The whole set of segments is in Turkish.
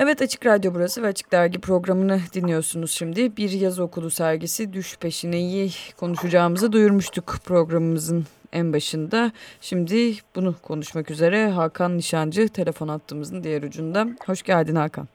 Evet Açık Radyo burası ve Açık Dergi programını dinliyorsunuz şimdi. Bir yaz okulu sergisi Düş Peşine'yi konuşacağımızı duyurmuştuk programımızın en başında. Şimdi bunu konuşmak üzere Hakan Nişancı telefon attığımızın diğer ucunda. Hoş geldin Hakan.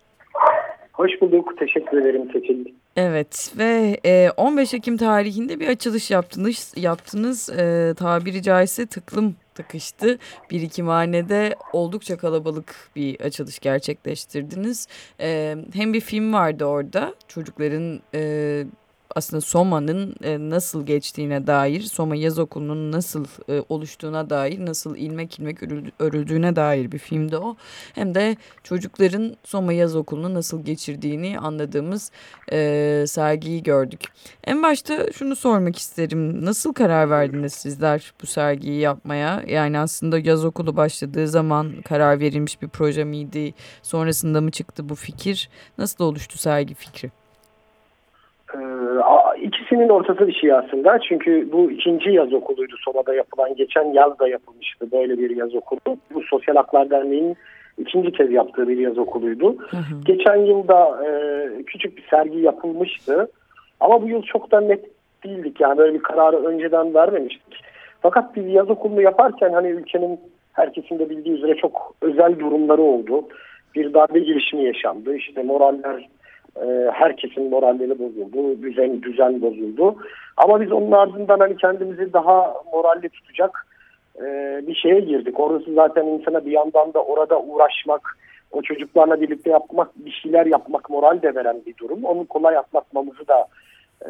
Hoş bulduk. Teşekkür ederim seçildi. Evet ve 15 Ekim tarihinde bir açılış yaptınız. Yaptınız e, tabiri caizse tıklım tıkıştı. Birikimhanede oldukça kalabalık bir açılış gerçekleştirdiniz. E, hem bir film vardı orada çocukların e, aslında Soma'nın e, nasıl geçtiğine dair, Soma Yaz Okulu'nun nasıl e, oluştuğuna dair, nasıl ilmek ilmek örüldüğüne dair bir filmdi o. Hem de çocukların Soma Yaz Okulu'nu nasıl geçirdiğini anladığımız e, sergiyi gördük. En başta şunu sormak isterim. Nasıl karar verdiniz sizler bu sergiyi yapmaya? Yani aslında yaz okulu başladığı zaman karar verilmiş bir proje miydi? Sonrasında mı çıktı bu fikir? Nasıl oluştu sergi fikri? İkisinin ortası bir şey aslında. Çünkü bu ikinci yaz okuluydu Soma'da yapılan. Geçen yaz da yapılmıştı böyle bir yaz okulu. Bu Sosyal Haklar Derneği'nin ikinci kez yaptığı bir yaz okuluydu. Hı hı. Geçen yılda e, küçük bir sergi yapılmıştı. Ama bu yıl çok da net değildik. Yani böyle bir kararı önceden vermemiştik. Fakat biz yaz okulunu yaparken hani ülkenin herkesin de bildiği üzere çok özel durumları oldu. Bir darbe girişimi yaşandı. İşte moraller e, herkesin moralleri bozuldu, düzen, düzen bozuldu. Ama biz onun ardından hani kendimizi daha moralli tutacak e, bir şeye girdik. Orası zaten insana bir yandan da orada uğraşmak, o çocuklarla birlikte yapmak, bir şeyler yapmak moral de veren bir durum. Onu kolay atlatmamızı da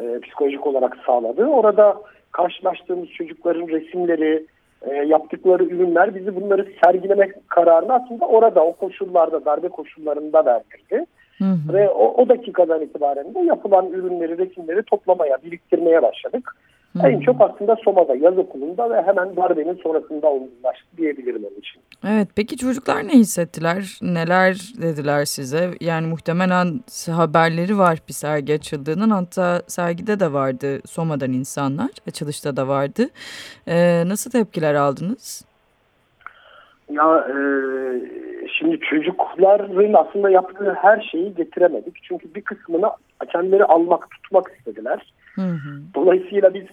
e, psikolojik olarak sağladı. Orada karşılaştığımız çocukların resimleri, e, yaptıkları ürünler bizi bunları sergilemek kararını aslında orada o koşullarda, darbe koşullarında verdirdi. Hı hı. Ve o, o dakikadan itibaren de yapılan ürünleri, resimleri toplamaya, biriktirmeye başladık. Hı. En çok aslında Soma'da, yaz okulunda ve hemen darbenin sonrasında olgunlaştı diyebilirim onun için. Evet, peki çocuklar ne hissettiler? Neler dediler size? Yani muhtemelen haberleri var bir sergi açıldığının. Hatta sergide de vardı Soma'dan insanlar, açılışta da vardı. Ee, nasıl tepkiler aldınız? Ya e, şimdi çocukların aslında yaptığı her şeyi getiremedik. Çünkü bir kısmını kendileri almak, tutmak istediler. Hı hı. Dolayısıyla biz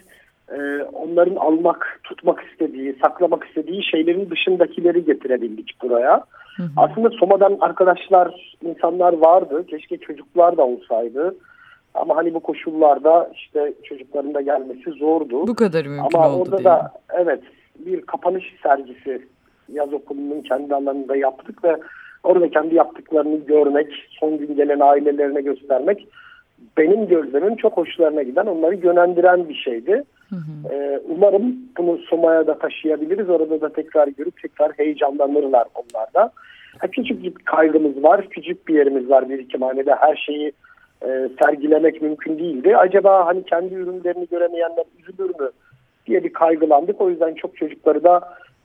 e, onların almak, tutmak istediği, saklamak istediği şeylerin dışındakileri getirebildik buraya. Hı hı. Aslında Soma'dan arkadaşlar, insanlar vardı. Keşke çocuklar da olsaydı. Ama hani bu koşullarda işte çocukların da gelmesi zordu. Bu kadar mümkün Ama oldu orada da evet bir kapanış sergisi yaz okulunun kendi alanında yaptık ve orada kendi yaptıklarını görmek, son gün gelen ailelerine göstermek benim gözlerim çok hoşlarına giden, onları yönlendiren bir şeydi. Hı hı. Ee, umarım bunu Soma'ya da taşıyabiliriz. Orada da tekrar görüp tekrar heyecanlanırlar onlar da. Ha, küçük bir kaygımız var, küçük bir yerimiz var birikimhanede. Her şeyi e, sergilemek mümkün değildi. Acaba hani kendi ürünlerini göremeyenler üzülür mü diye bir kaygılandık. O yüzden çok çocukları da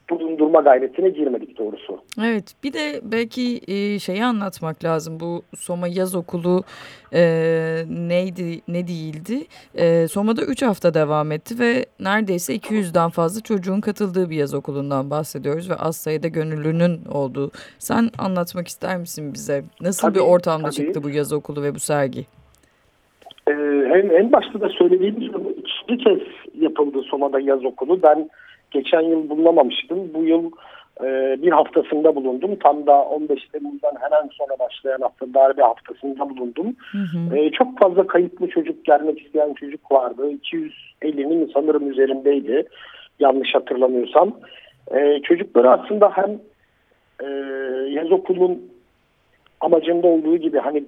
bulundurma gayretine girmedik doğrusu. Evet bir de belki e, şeyi anlatmak lazım bu Soma yaz okulu e, neydi ne değildi. E, Soma'da 3 hafta devam etti ve neredeyse 200'den fazla çocuğun katıldığı bir yaz okulundan bahsediyoruz ve az sayıda gönüllünün olduğu. Sen anlatmak ister misin bize? Nasıl tabii, bir ortamda tabii. çıktı bu yaz okulu ve bu sergi? Ee, en, en başta da söylediğimiz gibi ikinci kez yapıldı Soma'da yaz okulu. Ben geçen yıl bulunamamıştım. Bu yıl e, bir haftasında bulundum. Tam da 15 Temmuz'dan hemen sonra başlayan hafta darbe haftasında bulundum. Hı hı. E, çok fazla kayıplı çocuk gelmek isteyen çocuk vardı. 250'nin sanırım üzerindeydi. Yanlış hatırlamıyorsam. E, çocukları aslında hem e, yaz okulun amacında olduğu gibi hani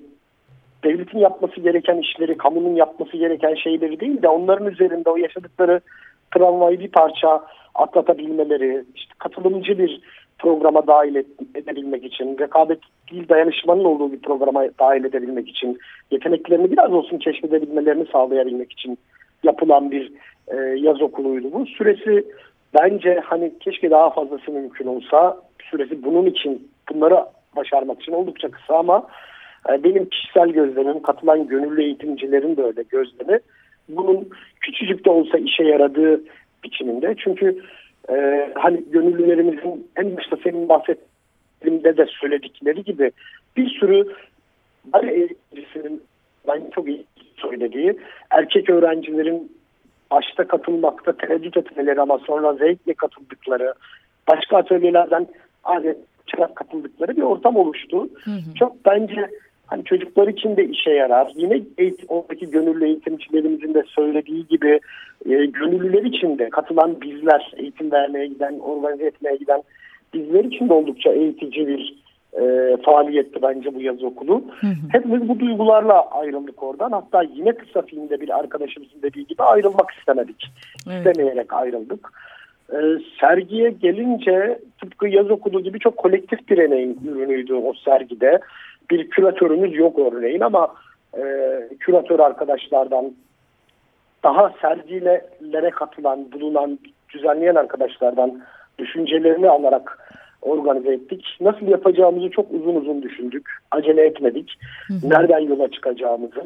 devletin yapması gereken işleri, kamunun yapması gereken şeyleri değil de onların üzerinde o yaşadıkları travmayı bir parça atlatabilmeleri, işte katılımcı bir programa dahil edebilmek için, rekabet değil dayanışmanın olduğu bir programa dahil edebilmek için, yeteneklerini biraz olsun keşfedebilmelerini sağlayabilmek için yapılan bir e, yaz okuluydu bu. Süresi bence hani keşke daha fazlası mümkün olsa, süresi bunun için, bunları başarmak için oldukça kısa ama e, benim kişisel gözlemim, katılan gönüllü eğitimcilerin de öyle gözlemi, bunun küçücük de olsa işe yaradığı biçiminde. Çünkü e, hani gönüllülerimizin en başta senin bahsettiğinde de söyledikleri gibi bir sürü bale eğiticisinin ben çok iyi söylediği erkek öğrencilerin başta katılmakta tereddüt etmeleri ama sonra zevkle katıldıkları başka atölyelerden adet çırak katıldıkları bir ortam oluştu. Hı hı. Çok bence hani çocuklar için de işe yarar. Yine eğitim, oradaki gönüllü eğitimcilerimizin de söylediği gibi e, gönüllüler için de katılan bizler, eğitim vermeye giden, organize etmeye giden bizler için de oldukça eğitici bir e, faaliyetti bence bu yaz okulu. Hı hı. Hepimiz bu duygularla ayrıldık oradan. Hatta yine kısa filmde bir arkadaşımızın dediği gibi ayrılmak istemedik. Evet. İstemeyerek ayrıldık. E, sergiye gelince tıpkı yaz okulu gibi çok kolektif bir emeğin ürünüydü o sergide. Bir küratörümüz yok örneğin ama e, küratör arkadaşlardan daha sergilere katılan, bulunan, düzenleyen arkadaşlardan düşüncelerini alarak organize ettik. Nasıl yapacağımızı çok uzun uzun düşündük. Acele etmedik. Hı hı. Nereden yola çıkacağımızı.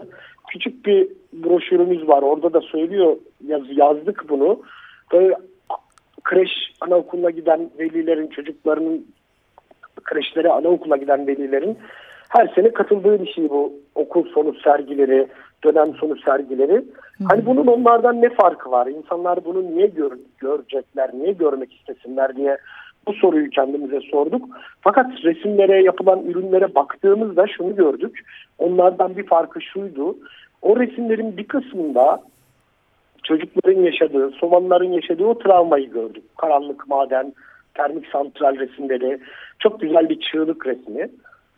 Küçük bir broşürümüz var. Orada da söylüyor yaz, yazdık bunu. Böyle kreş anaokuluna giden velilerin çocuklarının kreşlere anaokuluna giden velilerin her sene katıldığı bir şey bu okul sonu sergileri, dönem sonu sergileri. Hı. Hani bunun onlardan ne farkı var? İnsanlar bunu niye gör, görecekler, niye görmek istesinler diye bu soruyu kendimize sorduk. Fakat resimlere, yapılan ürünlere baktığımızda şunu gördük. Onlardan bir farkı şuydu. O resimlerin bir kısmında çocukların yaşadığı, Somalıların yaşadığı o travmayı gördük. Karanlık maden, termik santral resimleri, çok güzel bir çığlık resmi.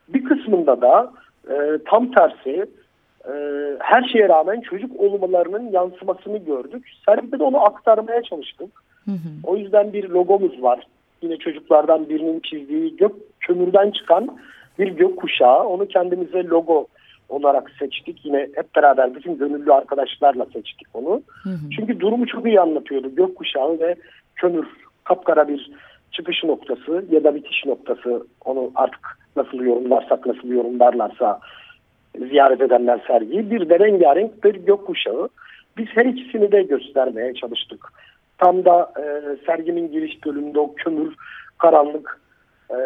Bir kısmında da e, tam tersi e, her şeye rağmen çocuk olmalarının yansımasını gördük. Sergide de onu aktarmaya çalıştık. Hı hı. O yüzden bir logomuz var yine çocuklardan birinin çizdiği gök kömürden çıkan bir gök kuşağı. Onu kendimize logo olarak seçtik. Yine hep beraber bütün gönüllü arkadaşlarla seçtik onu. Hı hı. Çünkü durumu çok iyi anlatıyordu. Gök kuşağı ve kömür kapkara bir çıkış noktası ya da bitiş noktası. Onu artık nasıl yorumlarsak, nasıl yorumlarlarsa ziyaret edenler sergiyi. Bir de rengarenk bir gök kuşağı. Biz her ikisini de göstermeye çalıştık. Tam da e, serginin giriş bölümünde o kömür, karanlık, e,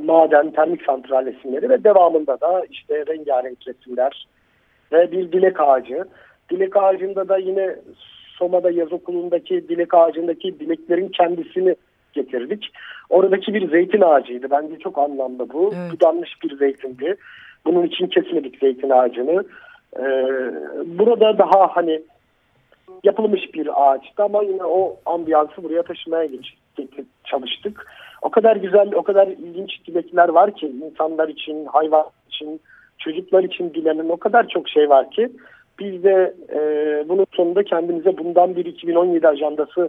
maden, termik santral resimleri ve devamında da işte rengarenk resimler ve bir dilek ağacı. Dilek ağacında da yine Soma'da yaz okulundaki dilek ağacındaki dileklerin kendisini getirdik. Oradaki bir zeytin ağacıydı. Bence çok anlamlı bu. Evet. Budanmış bir zeytindi. Bunun için kesmedik zeytin ağacını. Ee, burada daha hani yapılmış bir ağaçtı ama yine o ambiyansı buraya taşımaya çalıştık. O kadar güzel, o kadar ilginç dilekler var ki insanlar için, hayvan için, çocuklar için dilenen o kadar çok şey var ki biz de e, bunun sonunda kendimize bundan bir 2017 ajandası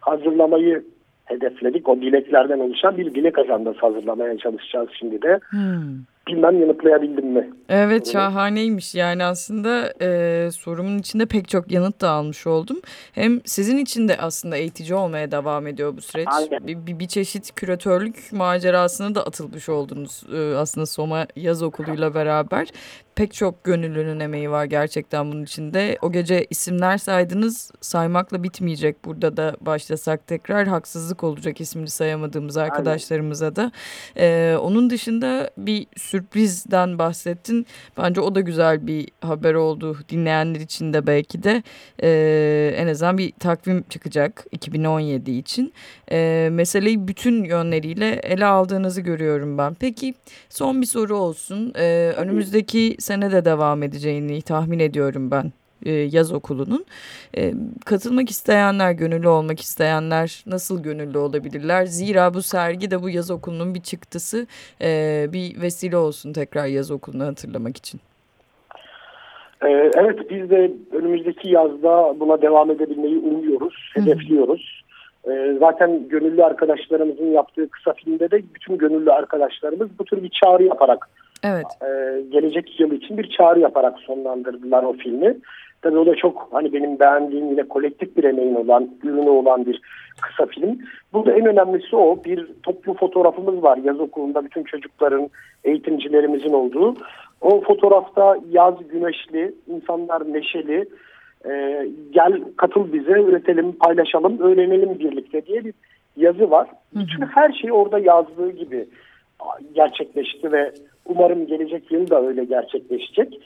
hazırlamayı hedefledik. O dileklerden oluşan bir dilek ajandası hazırlamaya çalışacağız şimdi de. Hmm. Bilmem yanıtlayabildim mi? Evet şahaneymiş yani aslında e, sorumun içinde pek çok yanıt da almış oldum. Hem sizin için de aslında eğitici olmaya devam ediyor bu süreç. Bir, bir, bir çeşit küratörlük macerasına da atılmış oldunuz e, aslında Soma Yaz Okulu'yla beraber pek çok gönüllünün emeği var gerçekten bunun içinde. O gece isimler saydınız saymakla bitmeyecek burada da başlasak tekrar haksızlık olacak ismini sayamadığımız arkadaşlarımıza da. Ee, onun dışında bir sürprizden bahsettin. Bence o da güzel bir haber oldu dinleyenler için de belki de. Ee, en azından bir takvim çıkacak 2017 için. Ee, meseleyi bütün yönleriyle ele aldığınızı görüyorum ben. Peki son bir soru olsun. Ee, önümüzdeki sene de devam edeceğini tahmin ediyorum ben e, yaz okulunun. E, katılmak isteyenler, gönüllü olmak isteyenler nasıl gönüllü olabilirler? Zira bu sergi de bu yaz okulunun bir çıktısı e, bir vesile olsun tekrar yaz okulunu hatırlamak için. Evet biz de önümüzdeki yazda buna devam edebilmeyi umuyoruz, hedefliyoruz. Zaten gönüllü arkadaşlarımızın yaptığı kısa filmde de bütün gönüllü arkadaşlarımız bu tür bir çağrı yaparak Evet. E, gelecek yıl için bir çağrı yaparak sonlandırdılar o filmi. Tabii o da çok hani benim beğendiğim yine kolektif bir emeğin olan, ürünü olan bir kısa film. Burada en önemlisi o. Bir toplu fotoğrafımız var yaz okulunda bütün çocukların, eğitimcilerimizin olduğu. O fotoğrafta yaz güneşli, insanlar neşeli, e, gel katıl bize, üretelim, paylaşalım, öğrenelim birlikte diye bir yazı var. Bütün her şey orada yazdığı gibi gerçekleşti ve Umarım gelecek yıl da öyle gerçekleşecek.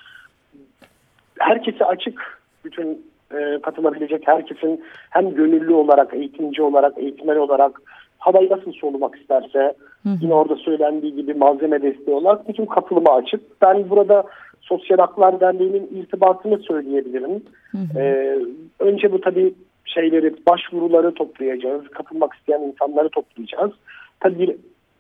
Herkese açık bütün e, katılabilecek herkesin hem gönüllü olarak, eğitimci olarak, eğitmen olarak havayı nasıl solumak isterse hı yine orada söylendiği gibi malzeme desteği olarak bütün katılıma açık. Ben burada Sosyal Haklar Derneği'nin irtibatını söyleyebilirim. Hı hı. Ee, önce bu tabii şeyleri, başvuruları toplayacağız. Katılmak isteyen insanları toplayacağız. Tabii bir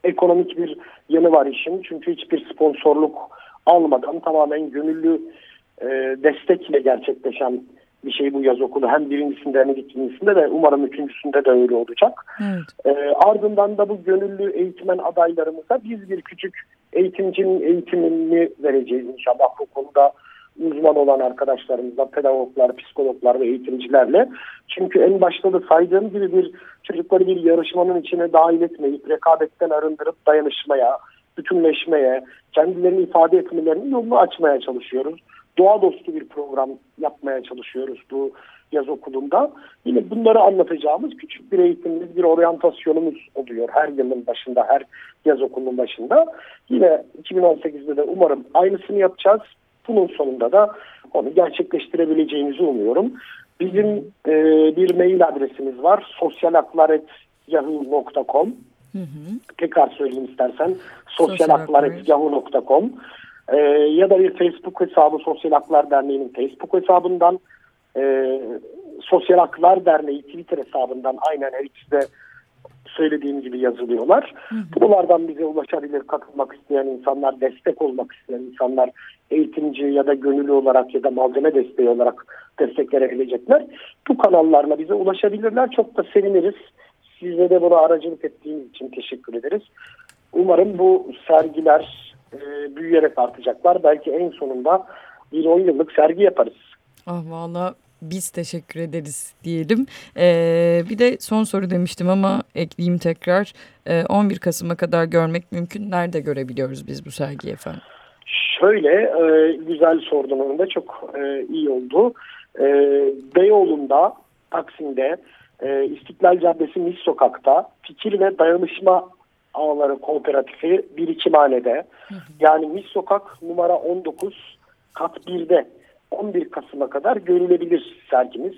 ekonomik bir yanı var işin. Çünkü hiçbir sponsorluk almadan tamamen gönüllü e, destekle gerçekleşen bir şey bu yaz okulu. Hem birincisinde hem ikincisinde ve umarım üçüncüsünde de öyle olacak. Evet. E, ardından da bu gönüllü eğitmen adaylarımıza biz bir küçük eğitimcinin eğitimini vereceğiz inşallah bu konuda uzman olan arkadaşlarımızla, pedagoglar, psikologlar ve eğitimcilerle. Çünkü en başta da saydığım gibi bir çocukları bir yarışmanın içine dahil etmeyip rekabetten arındırıp dayanışmaya, bütünleşmeye, kendilerini ifade etmelerinin yolunu açmaya çalışıyoruz doğa dostu bir program yapmaya çalışıyoruz bu yaz okulunda. Yine bunları anlatacağımız küçük bir eğitimimiz, bir oryantasyonumuz oluyor her yılın başında, her yaz okulunun başında. Yine 2018'de de umarım aynısını yapacağız. Bunun sonunda da onu gerçekleştirebileceğimizi umuyorum. Bizim e, bir mail adresimiz var. sosyalaklar.yahoo.com Tekrar söyleyeyim istersen. sosyalaklar.yahoo.com e, ya da bir Facebook hesabı Sosyal Haklar Derneği'nin Facebook hesabından e, Sosyal Haklar Derneği Twitter hesabından aynen her ikisi de söylediğim gibi yazılıyorlar. Hı Buralardan bize ulaşabilir, katılmak isteyen insanlar, destek olmak isteyen insanlar, eğitimci ya da gönüllü olarak ya da malzeme desteği olarak destek verebilecekler. Bu kanallarla bize ulaşabilirler. Çok da seviniriz. Size de buna aracılık ettiğiniz için teşekkür ederiz. Umarım bu sergiler, e, büyüyerek artacaklar. Belki en sonunda bir 10 yıllık sergi yaparız. Ah valla biz teşekkür ederiz diyelim. Ee, bir de son soru demiştim ama ekleyeyim tekrar. Ee, 11 Kasım'a kadar görmek mümkün. Nerede görebiliyoruz biz bu sergiyi efendim? Şöyle e, güzel sordun onu da çok e, iyi oldu. E, Beyoğlu'nda, Taksim'de, e, İstiklal Caddesi Mis Sokak'ta fikir ve dayanışma Ağları Kooperatifi Birikimhane'de. Hı hı. Yani Mis Sokak numara 19 kat 1'de 11 Kasım'a kadar görülebilir sergimiz.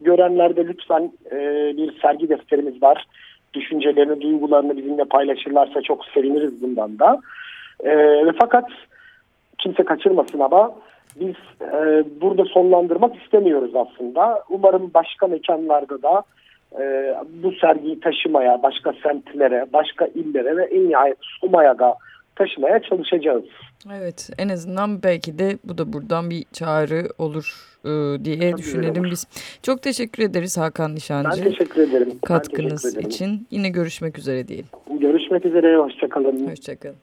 Görenlerde lütfen e, bir sergi defterimiz var. Düşüncelerini, duygularını bizimle paylaşırlarsa çok seviniriz bundan da. E, fakat kimse kaçırmasın ama biz e, burada sonlandırmak istemiyoruz aslında. Umarım başka mekanlarda da e, bu sergiyi taşımaya, başka semtlere, başka illere ve en nihayet Suma'ya da taşımaya çalışacağız. Evet en azından belki de bu da buradan bir çağrı olur e, diye Tabii düşünelim biz. Çok teşekkür ederiz Hakan Nişancı. Ben teşekkür ederim. Katkınız teşekkür ederim. için. Yine görüşmek üzere diyelim. Görüşmek üzere. Hoşçakalın. Hoşçakalın.